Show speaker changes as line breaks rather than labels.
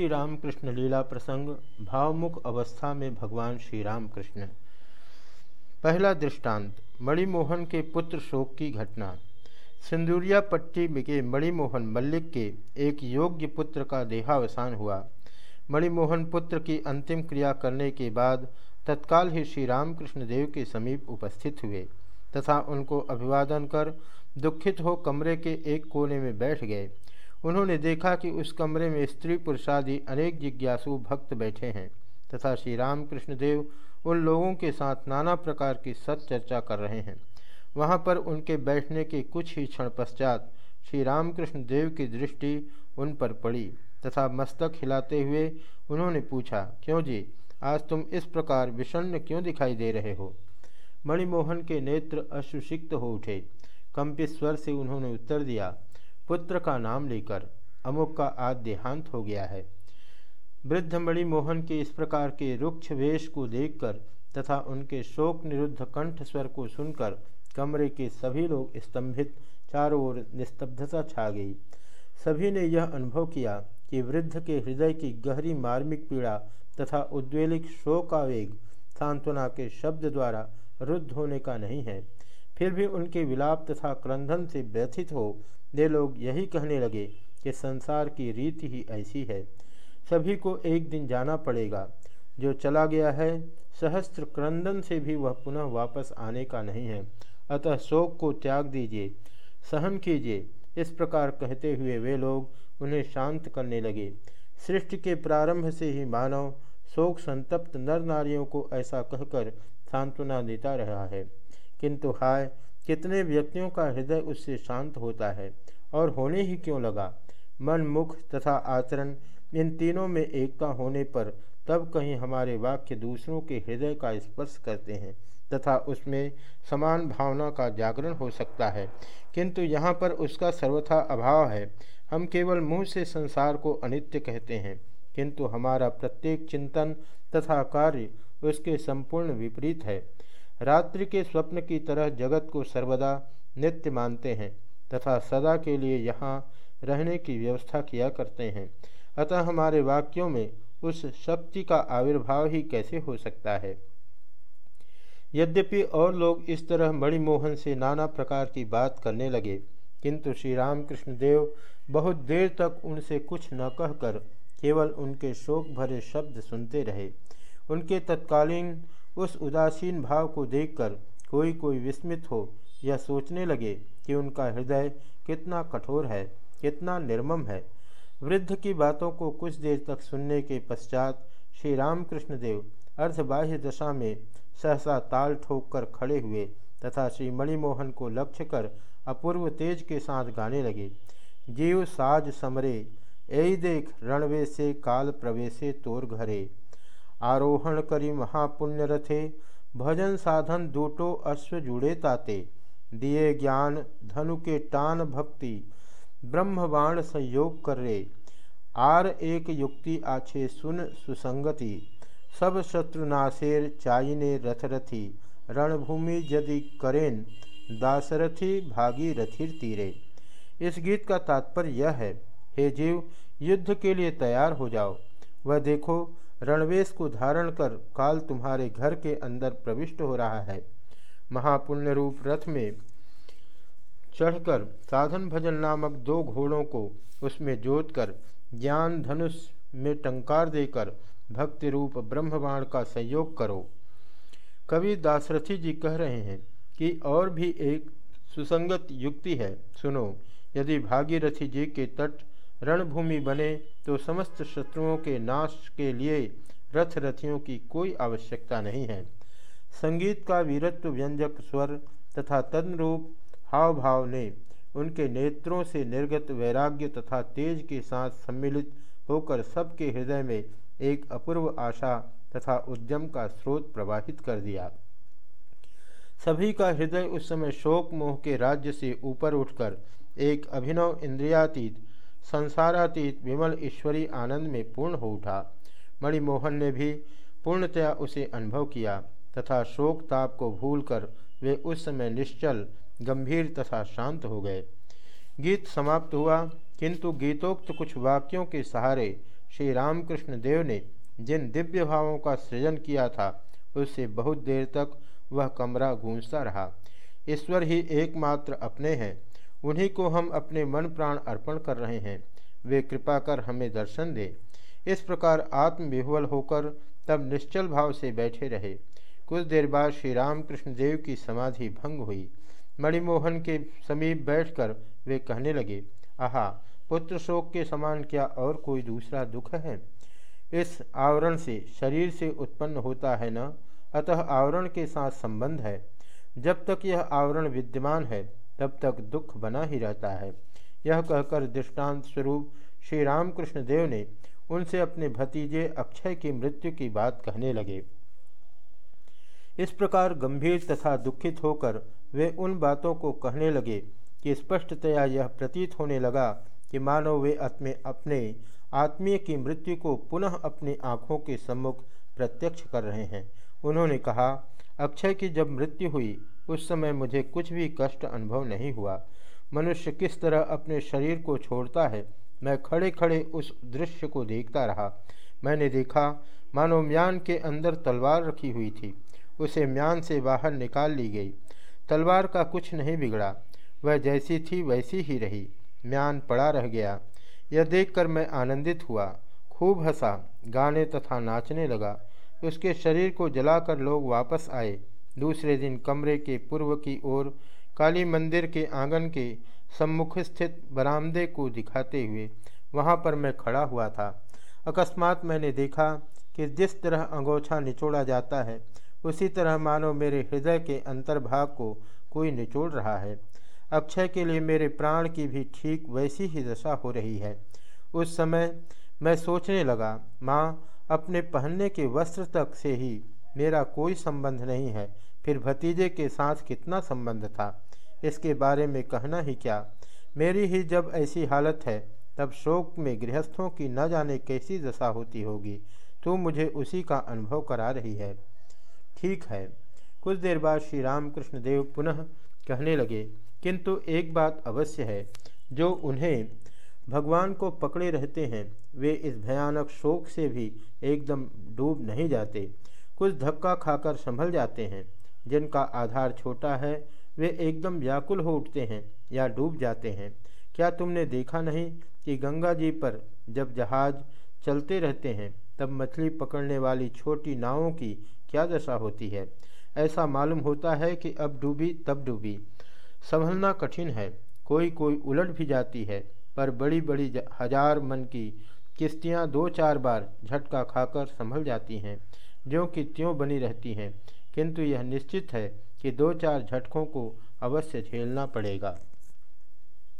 श्री रामकृष्ण लीला प्रसंग, भावमुख अवस्था में भगवान श्री रामकृष्ण पहला दृष्टांत, मणिमोहन के पुत्र शोक की घटना। सिंदूरिया पट्टी के मणिमोहन मल्लिक के एक योग्य पुत्र का देहावसान हुआ। मणिमोहन पुत्र की अंतिम क्रिया करने के बाद तत्काल ही श्री रामकृष्ण देव के समीप उपस्थित हुए तथा उनको अभिवादन कर दुखित हो कमरे के एक कोने में बैठ गए। उन्होंने देखा कि उस कमरे में स्त्री पुरुषादि अनेक जिज्ञासु भक्त बैठे हैं, तथा श्री रामकृष्ण देव उन लोगों के साथ नाना प्रकार की सत चर्चा कर रहे हैं। वहाँ पर उनके बैठने के कुछ ही क्षण पश्चात श्री रामकृष्ण देव की दृष्टि उन पर पड़ी, तथा मस्तक हिलाते हुए उन्होंने पूछा, क्यों जी, आज तुम इस प्रकार विषण्ण क्यों दिखाई दे रहे हो? मणिमोहन के नेत्र अश्रुसिक्त हो उठे। कंपित स्वर से उन्होंने उत्तर दिया पुत्र का नाम लेकर अमुक का आज देहांत हो गया है। वृद्ध मणिमोहन के इस प्रकार के रुक्ष वेश को देखकर तथा उनके शोक निरुद्ध कंठ स्वर को सुनकर कमरे के सभी लोग स्तंभित, चारों ओर निस्तब्धता छा गई। सभी ने यह अनुभव किया कि वृद्ध के हृदय की गहरी मार्मिक पीड़ा तथा उद्वेलिक शोकावेग सांत्वना के शब्द द्वारा रुद्ध होने का नहीं है। फिर भी उनके विलाप तथा क्रंधन से व्यथित हो वे लोग यही कहने लगे कि संसार की रीति ही ऐसी है। सभी को एक दिन जाना पड़ेगा। जो चला गया है, सहस्त्र क्रंदन से भी वह पुनः वापस आने का नहीं है। अतः शोक को त्याग दीजिए, सहन कीजिए। इस प्रकार कहते हुए वे लोग उन्हें शांत करने लगे। सृष्टि के प्रारंभ से ही मानव शोक संतप्त नर नारियों को ऐसा कहकर सांत्वना देता रहा है। किंतु हाय कितने व्यक्तियों का हृदय उससे शांत होता है और होने ही क्यों लगा? मन, मुख तथा आचरण, इन तीनों में एकता होने पर तब कहीं हमारे वाक्य दूसरों के हृदय का स्पर्श करते हैं तथा उसमें समान भावना का जागरण हो सकता है। किंतु यहाँ पर उसका सर्वथा अभाव है। हम केवल मुँह से संसार को अनित्य कहते हैं, किंतु हमारा प्रत्येक चिंतन तथा कार्य उसके संपूर्ण विपरीत है। रात्रि के स्वप्न की तरह जगत को सर्वदा नित्य मानते हैं तथा सदा के लिए यहाँ रहने की व्यवस्था किया करते हैं। अतः हमारे वाक्यों में उस शक्ति का आविर्भाव ही कैसे हो सकता है? यद्यपि और लोग इस तरह मणिमोहन से नाना प्रकार की बात करने लगे, किंतु श्री रामकृष्ण देव बहुत देर तक उनसे कुछ न कहकर केवल उनके शोक भरे शब्द सुनते रहे। उनके तत्कालीन उस उदासीन भाव को देखकर कोई कोई विस्मित हो यह सोचने लगे कि उनका हृदय कितना कठोर है, कितना निर्मम है। वृद्ध की बातों को कुछ देर तक सुनने के पश्चात श्री रामकृष्ण देव अर्धबाह्य दशा में सहसा ताल ठोक कर खड़े हुए तथा श्री मणिमोहन को लक्ष्य कर अपूर्व तेज के साथ गाने लगे। जीव साज समरे, ऐ देख रणवे से काल प्रवेशे तोर घरे। आरोहण करी महापुण्य रथे भजन साधन दूटो अश्व जुड़े ताते। दिए ज्ञान, धनु के टान भक्ति ब्रह्मवाण संयोग कर। रे आर एक युक्ति आछे सुन सुसंगति। सब शत्रुनाशेर चाइने रथरथी। रणभूमि यदि करेन, दासरथी भागी रथिर तीरे। इस गीत का तात्पर्य यह है, हे जीव, युद्ध के लिए तैयार हो जाओ। वह देखो रणवेश को धारण कर काल तुम्हारे घर के अंदर प्रविष्ट हो रहा है। महापुण्य रूप रथ में चढ़कर साधन भजन नामक दो घोड़ों को उसमें जोत कर ज्ञान धनुष में टंकार देकर, भक्ति रूप ब्रह्मबाण का संयोग करो। कवि दासरथी जी कह रहे हैं कि और भी एक सुसंगत युक्ति है। सुनो, यदि भागीरथी जी के तट रणभूमि बने तो समस्त शत्रुओं के नाश के लिए रथ रथियों की कोई आवश्यकता नहीं है। संगीत का वीरत्व व्यंजक स्वर तथा तदनुरूप हाव भाव ने उनके नेत्रों से निर्गत वैराग्य तथा तेज के साथ सम्मिलित होकर सबके हृदय में एक अपूर्व आशा तथा उद्यम का स्रोत प्रवाहित कर दिया। सभी का हृदय उस समय शोक मोह के राज्य से ऊपर उठकर एक अभिनव इंद्रियातीत संसारातीत विमल ईश्वरी आनंद में पूर्ण हो उठा। मणिमोहन ने भी पूर्णतया उसे अनुभव किया तथा शोक ताप को भूलकर वे उस समय निश्चल, गंभीर तथा शांत हो गए। गीत समाप्त हुआ, किंतु गीतोक्त कुछ वाक्यों के सहारे श्री रामकृष्ण देव ने जिन दिव्य भावों का सृजन किया था उससे बहुत देर तक वह कमरा गूंजता रहा। ईश्वर ही एकमात्र अपने हैं उन्हीं को हम अपने मन प्राण अर्पण कर रहे हैं। वे कृपा कर हमें दर्शन दे। इस प्रकार आत्मविह्वल होकर तब निश्चल भाव से बैठे रहे। कुछ देर बाद श्री रामकृष्ण देव की समाधि भंग हुई। मणिमोहन के समीप बैठकर वे कहने लगे, आहा, पुत्र शोक के समान क्या और कोई दूसरा दुख है? इस आवरण से शरीर से उत्पन्न होता है न, अतः आवरण के साथ संबंध है। जब तक यह आवरण विद्यमान है तब तक दुख बना ही रहता है। यह कहकर दृष्टांत स्वरूप श्री रामकृष्ण देव ने उनसे अपने भतीजे अक्षय की मृत्यु की बात कहने लगे। इस प्रकार गंभीर तथा दुखित होकर वे उन बातों को कहने लगे कि स्पष्टतया यह प्रतीत होने लगा कि मानो वे अपने अपने आत्मीय की मृत्यु को पुनः अपनी आँखों के सम्मुख प्रत्यक्ष कर रहे हैं। उन्होंने कहा, अक्षय की जब मृत्यु हुई उस समय मुझे कुछ भी कष्ट अनुभव नहीं हुआ। मनुष्य किस तरह अपने शरीर को छोड़ता है, मैं खड़े खड़े उस दृश्य को देखता रहा। मैंने देखा, मानो म्यान के अंदर तलवार रखी हुई थी। उसे म्यान से बाहर निकाल ली गई। तलवार का कुछ नहीं बिगड़ा, वह जैसी थी वैसी ही रही। म्यान पड़ा रह गया। यह देखकर मैं आनंदित हुआ। खूब हंसा, गाने तथा नाचने लगा। उसके शरीर को जलाकर लोग वापस आए। दूसरे दिन कमरे के पूर्व की ओर काली मंदिर के आँगन के सम्मुख स्थित बरामदे को दिखाते हुए वहाँ पर मैं खड़ा हुआ था। अकस्मात मैंने देखा कि जिस तरह अंगोछा निचोड़ा जाता है, उसी तरह मानो मेरे हृदय के अंतर्भाग को कोई निचोड़ रहा है। अक्षय के लिए मेरे प्राण की भी ठीक वैसी ही दशा हो रही है। उस समय मैं सोचने लगा, माँ, अपने पहनने के वस्त्र तक से ही मेरा कोई संबंध नहीं है। फिर भतीजे के साथ कितना संबंध था? इसके बारे में कहना ही क्या? मेरी ही जब ऐसी हालत है, तब शोक में गृहस्थों की न जाने कैसी दशा होती होगी। तो मुझे उसी का अनुभव करा रही है। ठीक है। कुछ देर बाद श्री रामकृष्ण देव पुनः कहने लगे, किंतु एक बात अवश्य है, जो उन्हें भगवान को पकड़े रहते हैं, वे इस भयानक शोक से भी एकदम डूब नहीं जाते। कुछ धक्का खाकर संभल जाते हैं। जिनका आधार छोटा है, वे एकदम व्याकुल हो उठते हैं या डूब जाते हैं। क्या तुमने देखा नहीं कि गंगा जी पर जब जहाज़ चलते रहते हैं, तब मछली पकड़ने वाली छोटी नावों की क्या दशा होती है? ऐसा मालूम होता है कि अब डूबी, तब डूबी। संभलना कठिन है कोई कोई उलट भी जाती है, पर बड़ी बड़ी हज़ार मन की किश्तियाँ दो चार बार झटका खाकर संभल जाती हैं जो कि त्यों बनी रहती हैं। किंतु यह निश्चित है कि दो चार झटकों को अवश्य झेलना पड़ेगा।